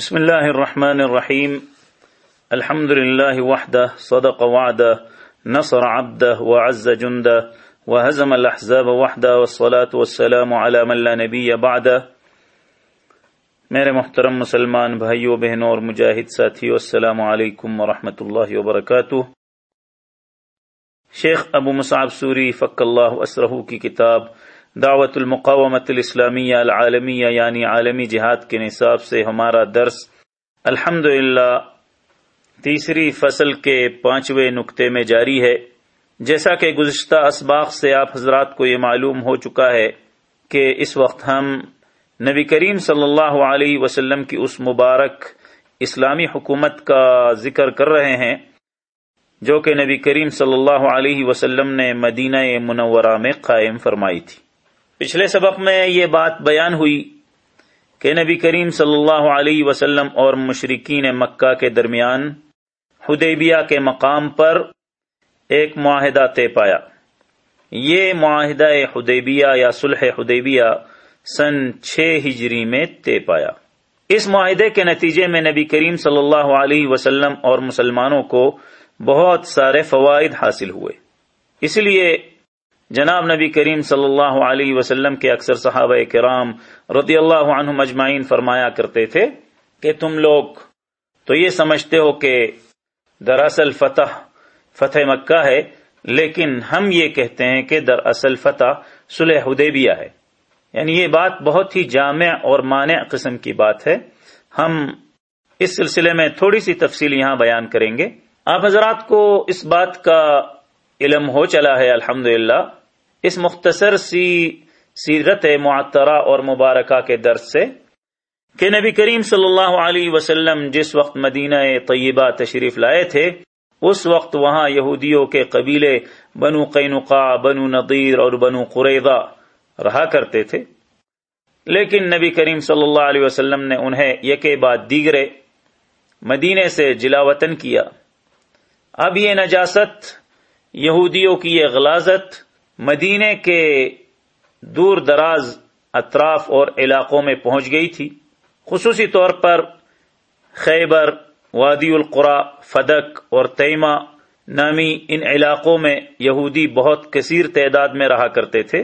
بسم الله الرحمن الرحيم الحمد لله وحده صدق وعده نصر عبده وعز جنده وهزم الأحزاب وحده والصلاة والسلام على من لا نبي بعده میرے محترم مسلمان بھائیوں بہنوں اور مجاہد ساتھیوں السلام علیکم ورحمۃ اللہ وبرکاتہ۔ شیخ ابو مصعب سوری فق اللہ اسرہ کی کتاب دعوت المقامت الاسلامیہ العالمیہ یعنی عالمی جہاد کے نصاب سے ہمارا درس۔ الحمد تیسری فصل کے پانچویں نقطے میں جاری ہے۔ جیسا کہ گزشتہ اسباق سے آپ حضرات کو یہ معلوم ہو چکا ہے کہ اس وقت ہم نبی کریم صلی اللہ علیہ وسلم کی اس مبارک اسلامی حکومت کا ذکر کر رہے ہیں، جو کہ نبی کریم صلی اللہ علیہ وسلم نے مدینہ منورہ میں قائم فرمائی تھی۔ پچھلے سبق میں یہ بات بیان ہوئی کہ نبی کریم صلی اللہ علیہ وسلم اور مشرقین مکہ کے درمیان حدیبیہ کے مقام پر ایک معاہدہ طے پایا۔ یہ معاہدہ حدیبیہ یا صلح حدیبیہ سن چھ ہجری میں طے پایا۔ اس معاہدے کے نتیجے میں نبی کریم صلی اللہ علیہ وسلم اور مسلمانوں کو بہت سارے فوائد حاصل ہوئے۔ اس لیے جناب نبی کریم صلی اللہ علیہ وسلم کے اکثر صحابہ کرام رضی اللہ عنہ مجمعین فرمایا کرتے تھے کہ تم لوگ تو یہ سمجھتے ہو کہ دراصل فتح فتح مکہ ہے، لیکن ہم یہ کہتے ہیں کہ دراصل فتح صلح حدیبیہ ہے۔ یعنی یہ بات بہت ہی جامع اور مانع قسم کی بات ہے۔ ہم اس سلسلے میں تھوڑی سی تفصیل یہاں بیان کریں گے۔ آپ حضرات کو اس بات کا علم ہو چلا ہے الحمد اس مختصر سی سیرت معطرہ اور مبارکہ کے درس سے کہ نبی کریم صلی اللہ علیہ وسلم جس وقت مدینہ طیبہ تشریف لائے تھے، اس وقت وہاں یہودیوں کے قبیلے بنو قینقا بنو نذیر اور بنو قریضہ رہا کرتے تھے۔ لیکن نبی کریم صلی اللہ علیہ وسلم نے انہیں یکے بعد دیگرے مدینے سے جلا وطن کیا۔ اب یہ نجاست، یہودیوں کی یہ غلازت مدینے کے دور دراز اطراف اور علاقوں میں پہنچ گئی تھی۔ خصوصی طور پر خیبر، وادی القرا، فدق اور تیمہ نامی ان علاقوں میں یہودی بہت کثیر تعداد میں رہا کرتے تھے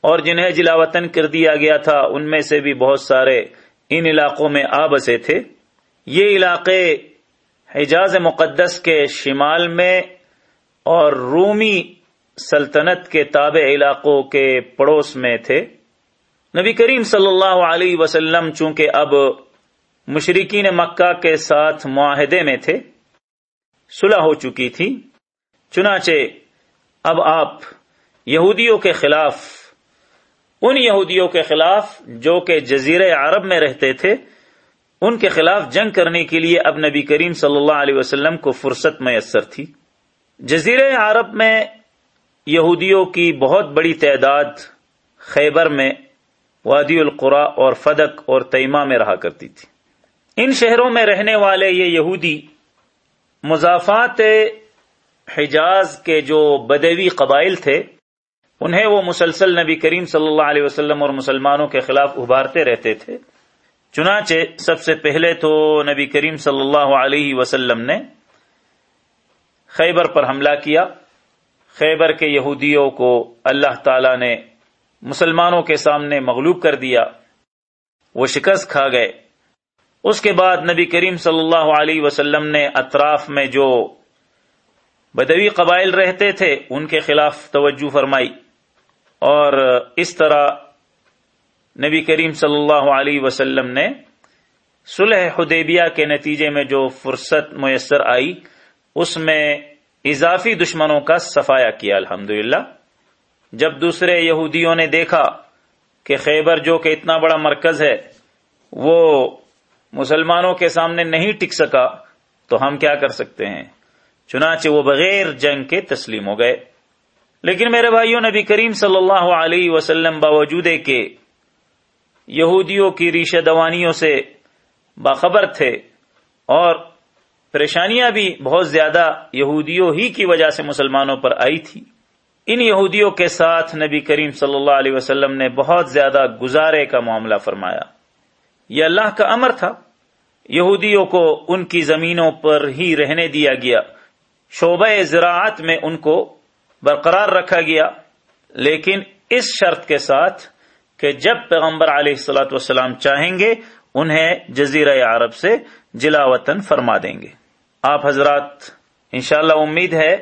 اور جنہیں جلا وطن کر دیا گیا تھا، ان میں سے بھی بہت سارے ان علاقوں میں آ بسے تھے۔ یہ علاقے حجاز مقدس کے شمال میں اور رومی سلطنت کے تابع علاقوں کے پڑوس میں تھے۔ نبی کریم صلی اللہ علیہ وسلم چونکہ اب مشرقین مکہ کے ساتھ معاہدے میں تھے، صلح ہو چکی تھی۔ چنانچہ اب آپ یہودیوں کے خلاف، ان یہودیوں کے خلاف جو کہ جزیر عرب میں رہتے تھے، ان کے خلاف جنگ کرنے کے لیے اب نبی کریم صلی اللہ علیہ وسلم کو فرصت میسر تھی۔ جزیر عرب میں یہودیوں کی بہت بڑی تعداد خیبر میں وادی القرا اور فدق اور تیمہ میں رہا کرتی تھی۔ ان شہروں میں رہنے والے یہ یہودی مضافات حجاز کے جو بدوی قبائل تھے، انہیں وہ مسلسل نبی کریم صلی اللہ علیہ وسلم اور مسلمانوں کے خلاف ابھارتے رہتے تھے۔ چنانچہ سب سے پہلے تو نبی کریم صلی اللہ علیہ وسلم نے خیبر پر حملہ کیا۔ خیبر کے یہودیوں کو اللہ تعالی نے مسلمانوں کے سامنے مغلوب کر دیا۔ وہ شکست کھا گئے۔ اس کے بعد نبی کریم صلی اللہ علیہ وسلم نے اطراف میں جو بدوی قبائل رہتے تھے، ان کے خلاف توجہ فرمائی۔ اور اس طرح نبی کریم صلی اللہ علیہ وسلم نے صلح حدیبیہ کے نتیجے میں جو فرصت میسر آئی، اس میں اضافی دشمنوں کا صفایا کیا الحمد جب دوسرے یہودیوں نے دیکھا کہ خیبر جو کہ اتنا بڑا مرکز ہے، وہ مسلمانوں کے سامنے نہیں ٹک سکا، تو ہم کیا کر سکتے ہیں؟ چنانچہ وہ بغیر جنگ کے تسلیم ہو گئے۔ لیکن میرے بھائیوں، نبی کریم صلی اللہ علیہ وسلم باوجود کے یہودیوں کی ریشہ دوانیوں سے باخبر تھے اور پریشانیاں بھی بہت زیادہ یہودیوں ہی کی وجہ سے مسلمانوں پر آئی تھی۔ ان یہودیوں کے ساتھ نبی کریم صلی اللہ علیہ وسلم نے بہت زیادہ گزارے کا معاملہ فرمایا۔ یہ اللہ کا امر تھا۔ یہودیوں کو ان کی زمینوں پر ہی رہنے دیا گیا۔ شعبہ زراعت میں ان کو برقرار رکھا گیا۔ لیکن اس شرط کے ساتھ کہ جب پیغمبر علیہ السلاۃ والسلام چاہیں گے، انہیں جزیرہ عرب سے جلا وطن فرما دیں گے۔ آپ حضرات، انشاءاللہ امید ہے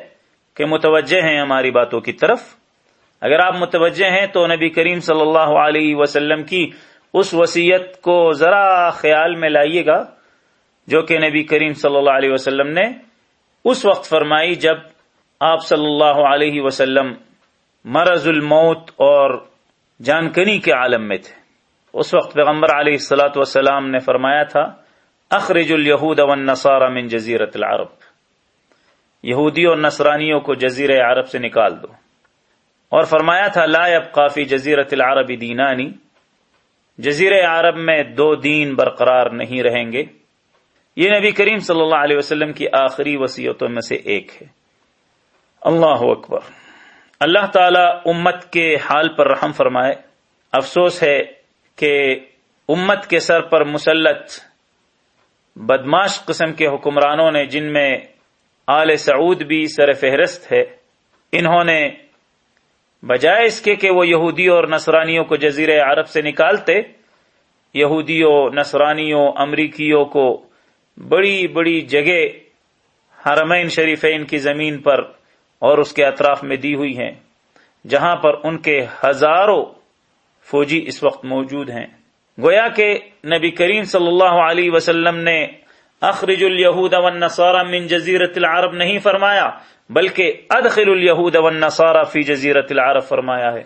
کہ متوجہ ہیں ہماری باتوں کی طرف۔ اگر آپ متوجہ ہیں تو نبی کریم صلی اللہ علیہ وسلم کی اس وسیعت کو ذرا خیال میں لائیے گا، جو کہ نبی کریم صلی اللہ علیہ وسلم نے اس وقت فرمائی جب آپ صلی اللہ علیہ وسلم مرض الموت اور جانکنی کے عالم میں تھے۔ اس وقت پیغمبر علیہ السلاۃ وسلام نے فرمایا تھا اخرج الہود والنصارى من جزیرت العرب. یہودی اور نصرانیوں کو جزیر عرب سے نکال دو. اور فرمایا تھا، لا کافی جزیرت العرب دینانی جزیر عرب میں دو دین برقرار نہیں رہیں گے. یہ نبی کریم صلی اللہ علیہ وسلم کی آخری وسیعتوں میں سے ایک ہے. اللہ اکبر. اللہ تعالی امت کے حال پر رحم فرمائے. افسوس ہے کہ امت کے سر پر مسلط بدماش قسم کے حکمرانوں نے جن میں آل سعود بھی سر فہرست ہے، انہوں نے بجائے اس کے کہ وہ یہودی اور نصرانیوں کو جزیر عرب سے نکالتے، یہودیوں، نصرانیوں، امریکیوں کو بڑی بڑی جگہ حرمین شریفین کی زمین پر اور اس کے اطراف میں دی ہوئی ہیں، جہاں پر ان کے ہزاروں فوجی اس وقت موجود ہیں۔ گویا کہ نبی کریم صلی اللہ علیہ وسلم نے اخرج الہود والنصارى من جزیرت العرب نہیں فرمایا، بلکہ ادخل الہود والنصارى فی جزیرت العرب فرمایا ہے۔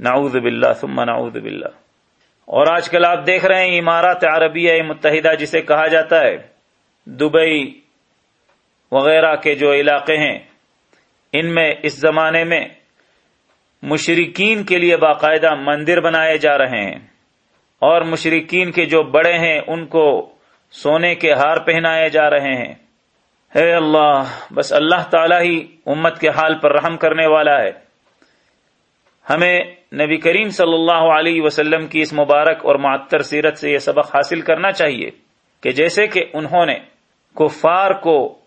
نعوذ باللہ، ثم نعوذ باللہ۔ اور آج کل آپ دیکھ رہے ہیں امارات عربیہ متحدہ جسے کہا جاتا ہے، دبئی وغیرہ کے جو علاقے ہیں، ان میں اس زمانے میں مشرقین کے لیے باقاعدہ مندر بنائے جا رہے ہیں۔ اور مشرقین کے جو بڑے ہیں ان کو سونے کے ہار پہنائے جا رہے ہیں۔ اے اللہ، بس اللہ تعالی ہی امت کے حال پر رحم کرنے والا ہے۔ ہمیں نبی کریم صلی اللہ علیہ وسلم کی اس مبارک اور معطر سیرت سے یہ سبق حاصل کرنا چاہیے کہ جیسے کہ انہوں نے کفار کو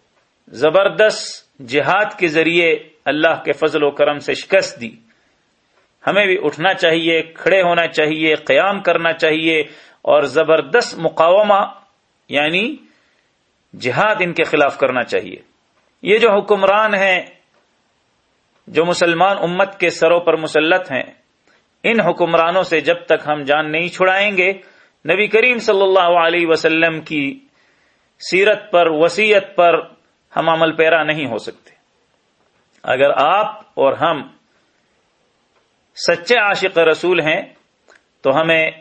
زبردست جہاد کے ذریعے اللہ کے فضل و کرم سے شکست دی۔ ہمیں بھی اٹھنا چاہیے، کھڑے ہونا چاہیے، قیام کرنا چاہیے اور زبردست مقاومہ یعنی جہاد ان کے خلاف کرنا چاہیے۔ یہ جو حکمران ہیں، جو مسلمان امت کے سروں پر مسلط ہیں، ان حکمرانوں سے جب تک ہم جان نہیں چھڑائیں گے، نبی کریم صلی اللہ علیہ وسلم کی سیرت پر وسیعت پر ہم عمل پیرا نہیں ہو سکتے۔ اگر آپ اور ہم سچے عاشق رسول ہیں، تو ہمیں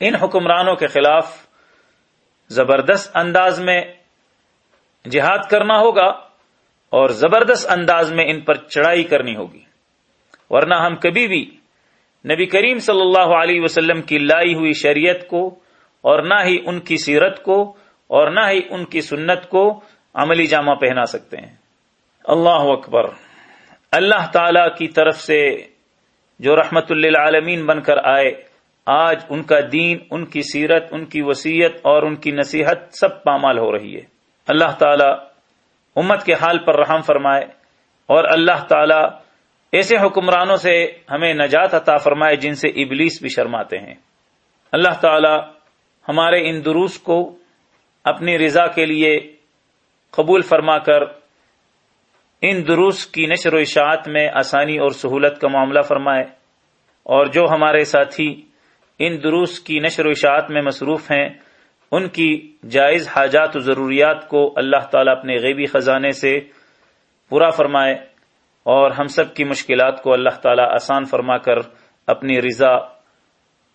ان حکمرانوں کے خلاف زبردست انداز میں جہاد کرنا ہوگا اور زبردست انداز میں ان پر چڑھائی کرنی ہوگی۔ ورنہ ہم کبھی بھی نبی کریم صلی اللہ علیہ وسلم کی لائی ہوئی شریعت کو اور نہ ہی ان کی سیرت کو اور نہ ہی ان کی سنت کو عملی جامہ پہنا سکتے ہیں۔ اللہ اکبر۔ اللہ تعالی کی طرف سے جو رحمت للعالمین بن کر آئے، آج ان کا دین، ان کی سیرت، ان کی وسیعت اور ان کی نصیحت سب پامال ہو رہی ہے۔ اللہ تعالی امت کے حال پر رحم فرمائے اور اللہ تعالی ایسے حکمرانوں سے ہمیں نجات عطا فرمائے جن سے ابلیس بھی شرماتے ہیں۔ اللہ تعالی ہمارے ان دروس کو اپنی رضا کے لیے قبول فرما کر ان دروس کی نشر و اشاعت میں آسانی اور سہولت کا معاملہ فرمائے۔ اور جو ہمارے ساتھی ان دروس کی نشر و اشاعت میں مصروف ہیں، ان کی جائز حاجات و ضروریات کو اللہ تعالیٰ اپنے غیبی خزانے سے پورا فرمائے اور ہم سب کی مشکلات کو اللہ تعالیٰ آسان فرما کر اپنی رضا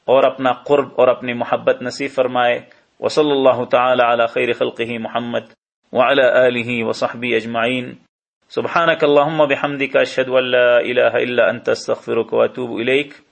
اور اپنا قرب اور اپنی محبت نصیب فرمائے۔ وصلی اللہ تعالی علی خیر خلقہ محمد وعلى آله وصحبه أجمعين سبحانك اللهم بحمدك اشهد ان لا اله الا انت استغفرك واتوب اليك